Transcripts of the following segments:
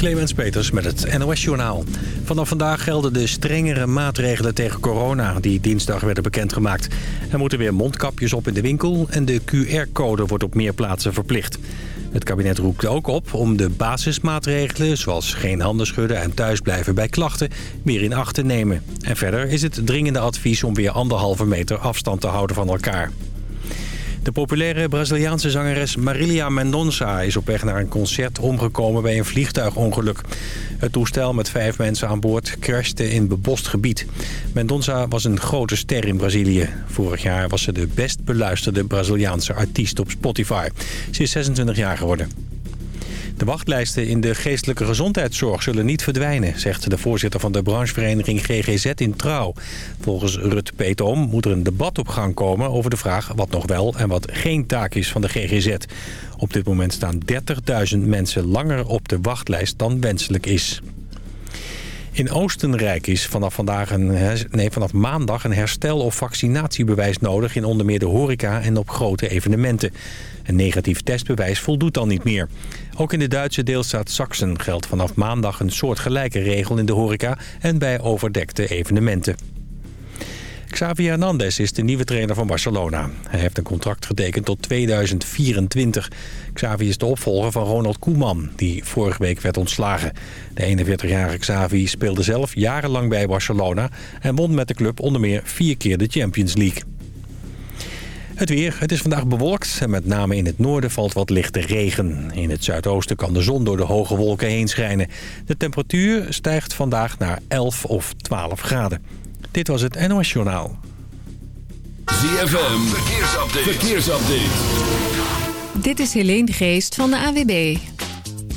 Clemens Peters met het NOS-journaal. Vanaf vandaag gelden de strengere maatregelen tegen corona... die dinsdag werden bekendgemaakt. Er moeten weer mondkapjes op in de winkel... en de QR-code wordt op meer plaatsen verplicht. Het kabinet roept ook op om de basismaatregelen... zoals geen handen schudden en thuisblijven bij klachten... meer in acht te nemen. En verder is het dringende advies om weer anderhalve meter afstand te houden van elkaar. De populaire Braziliaanse zangeres Marilia Mendonça is op weg naar een concert omgekomen bij een vliegtuigongeluk. Het toestel met vijf mensen aan boord crashte in bebost gebied. Mendonça was een grote ster in Brazilië. Vorig jaar was ze de best beluisterde Braziliaanse artiest op Spotify. Ze is 26 jaar geworden. De wachtlijsten in de geestelijke gezondheidszorg zullen niet verdwijnen... zegt de voorzitter van de branchevereniging GGZ in Trouw. Volgens Rut Peetoom moet er een debat op gang komen over de vraag... wat nog wel en wat geen taak is van de GGZ. Op dit moment staan 30.000 mensen langer op de wachtlijst dan wenselijk is. In Oostenrijk is vanaf, vandaag een, nee, vanaf maandag een herstel- of vaccinatiebewijs nodig... in onder meer de horeca en op grote evenementen. Een negatief testbewijs voldoet dan niet meer. Ook in de Duitse deelstaat Sachsen geldt vanaf maandag een soortgelijke regel in de horeca... en bij overdekte evenementen. Xavi Hernandez is de nieuwe trainer van Barcelona. Hij heeft een contract getekend tot 2024. Xavi is de opvolger van Ronald Koeman, die vorige week werd ontslagen. De 41-jarige Xavi speelde zelf jarenlang bij Barcelona... en won met de club onder meer vier keer de Champions League. Het weer. Het is vandaag bewolkt en met name in het noorden valt wat lichte regen. In het zuidoosten kan de zon door de hoge wolken heen schijnen. De temperatuur stijgt vandaag naar 11 of 12 graden. Dit was het NOS Journaal. ZFM. Verkeersupdate. Verkeersupdate. Dit is Helene de Geest van de AWB.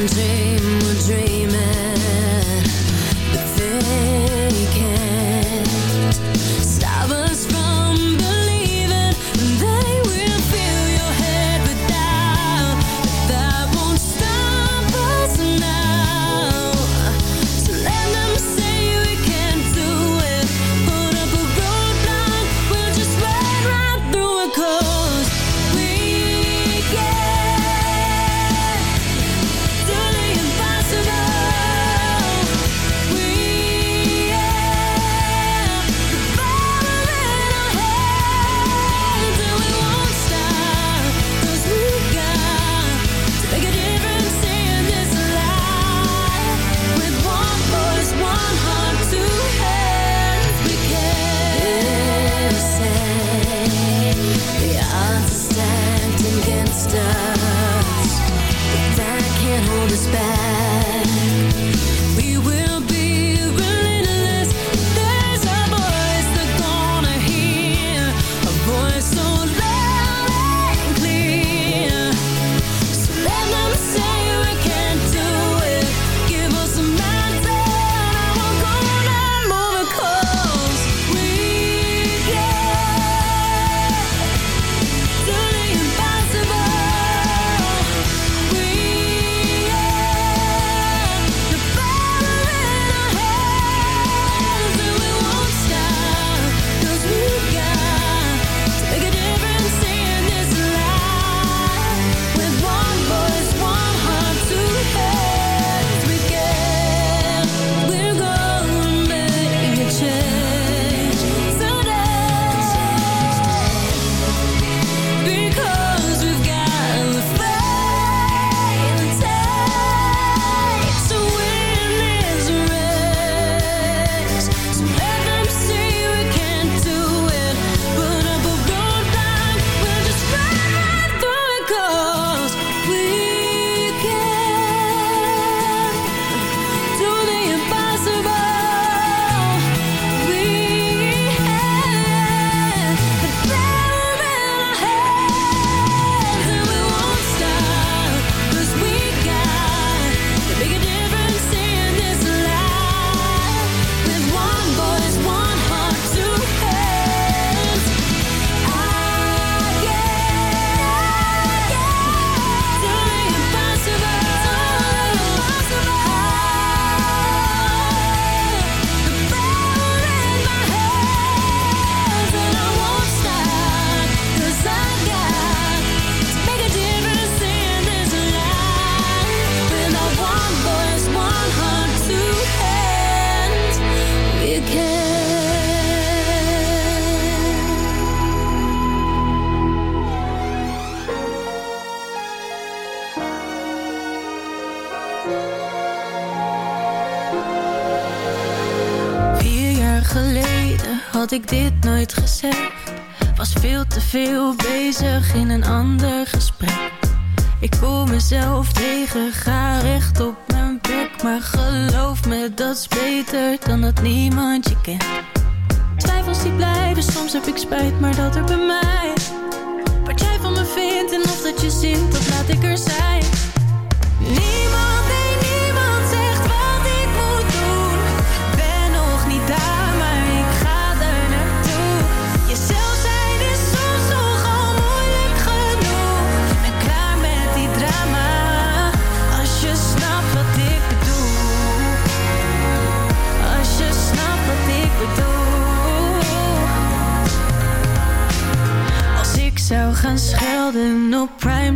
music. In een ander gesprek. Ik voel mezelf tegen, ga recht op mijn bek. Maar geloof me, dat beter dan dat niemand je kent. Twijfels die blijven, soms heb ik spijt, maar dat er bij mij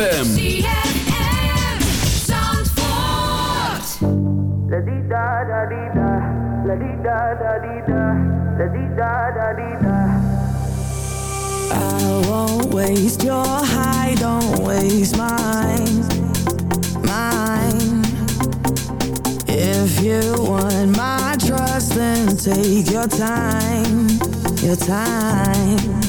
ZFM. La di da. I won't waste your high, don't waste mine, mine. If you want my trust, then take your time, your time.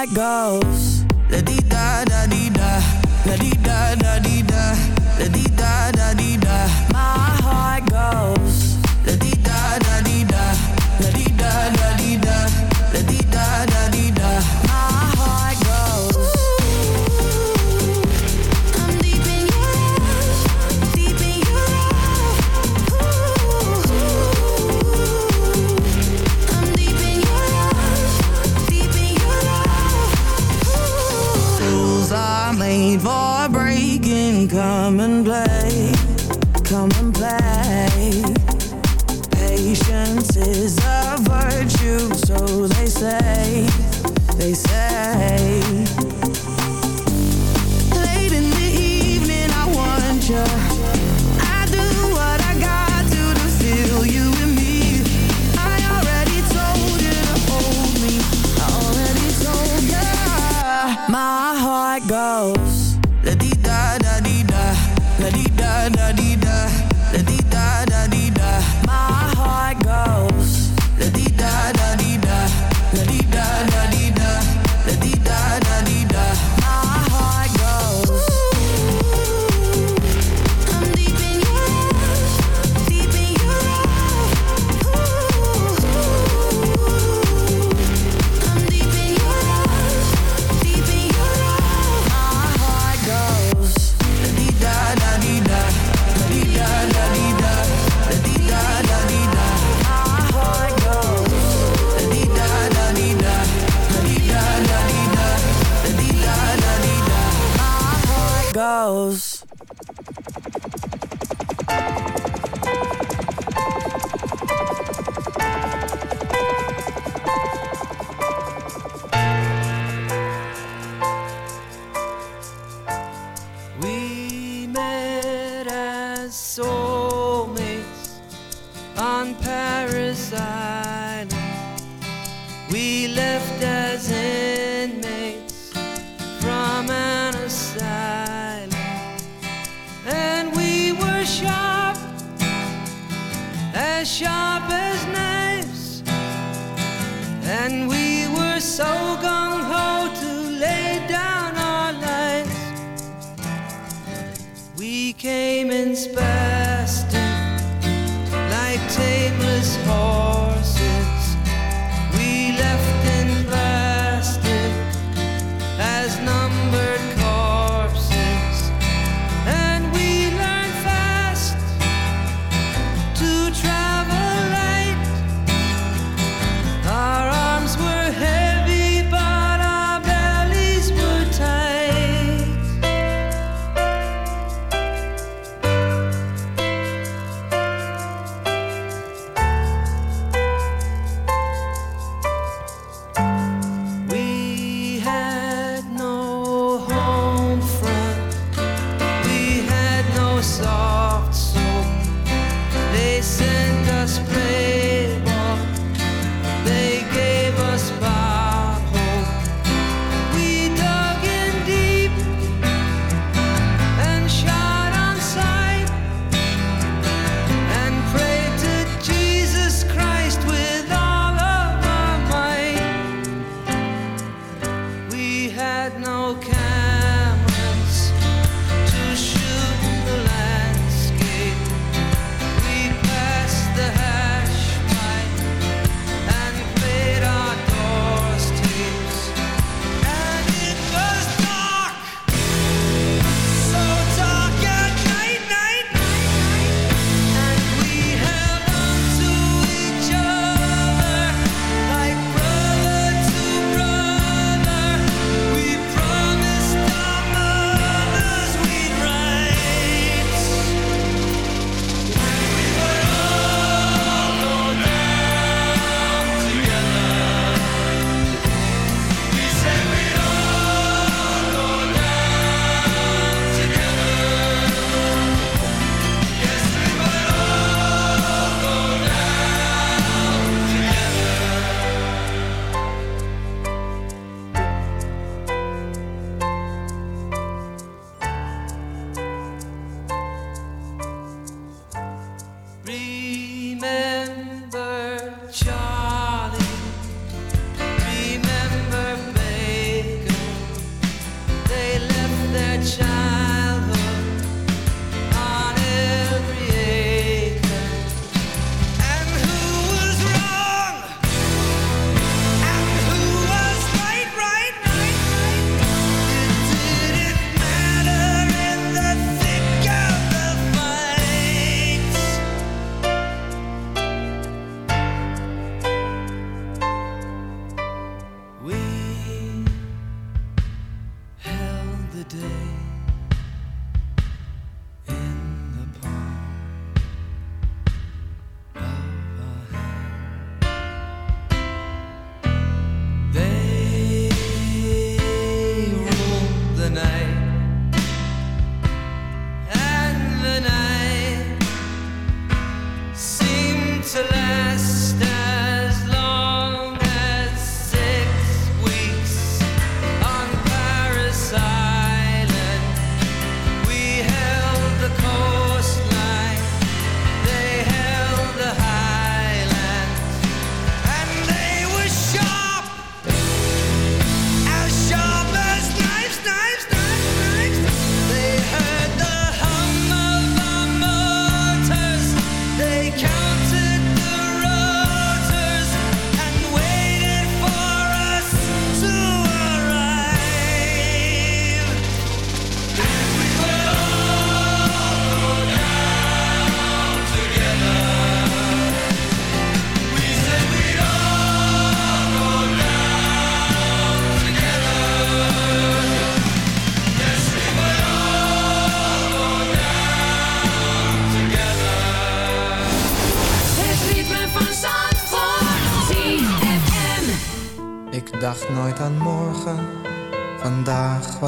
Let go diamond black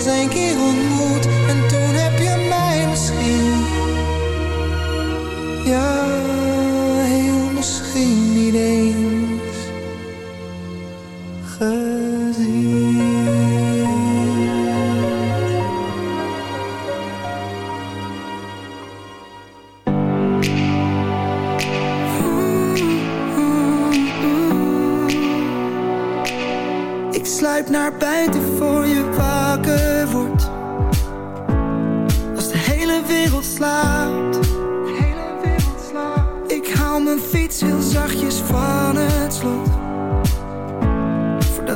Pas een keer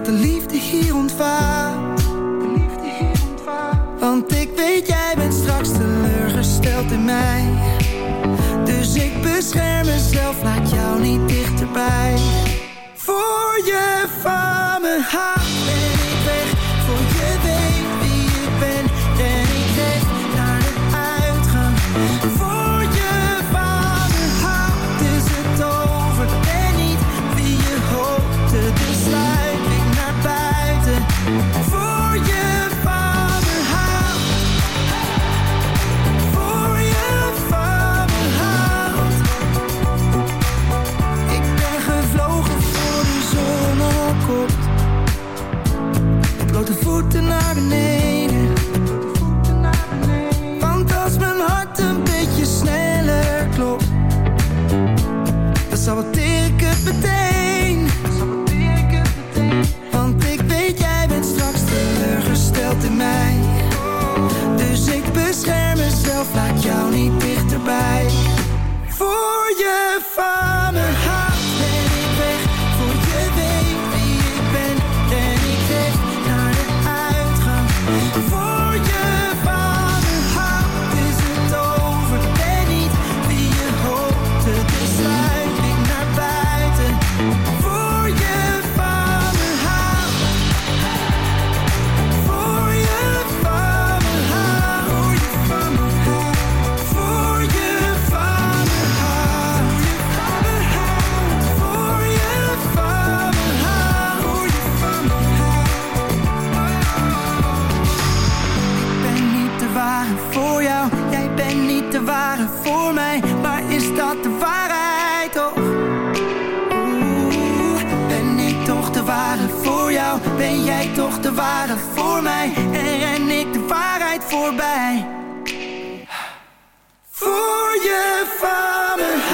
Voordat de liefde hier ontvaart. Want ik weet jij bent straks teleurgesteld in mij. Dus ik bescherm mezelf, laat jou niet dichterbij. Voor je van me voor mij En ren ik de waarheid voorbij. Voor je vader.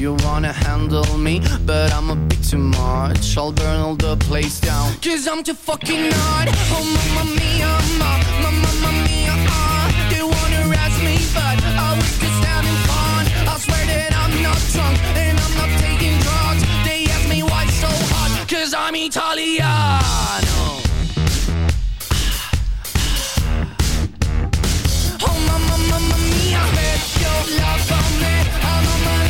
you wanna handle me But I'm a bit too much. I'll burn all the place down Cause I'm too fucking hot. Oh mamma mia, ma, ma, mamma mia ah. They wanna arrest me but I was just having fun. I swear that I'm not drunk and I'm not taking drugs. They ask me why so hot Cause I'm Italiano Oh mamma, mia, bet your love on me I'm a man ah,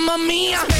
Mamma Mia.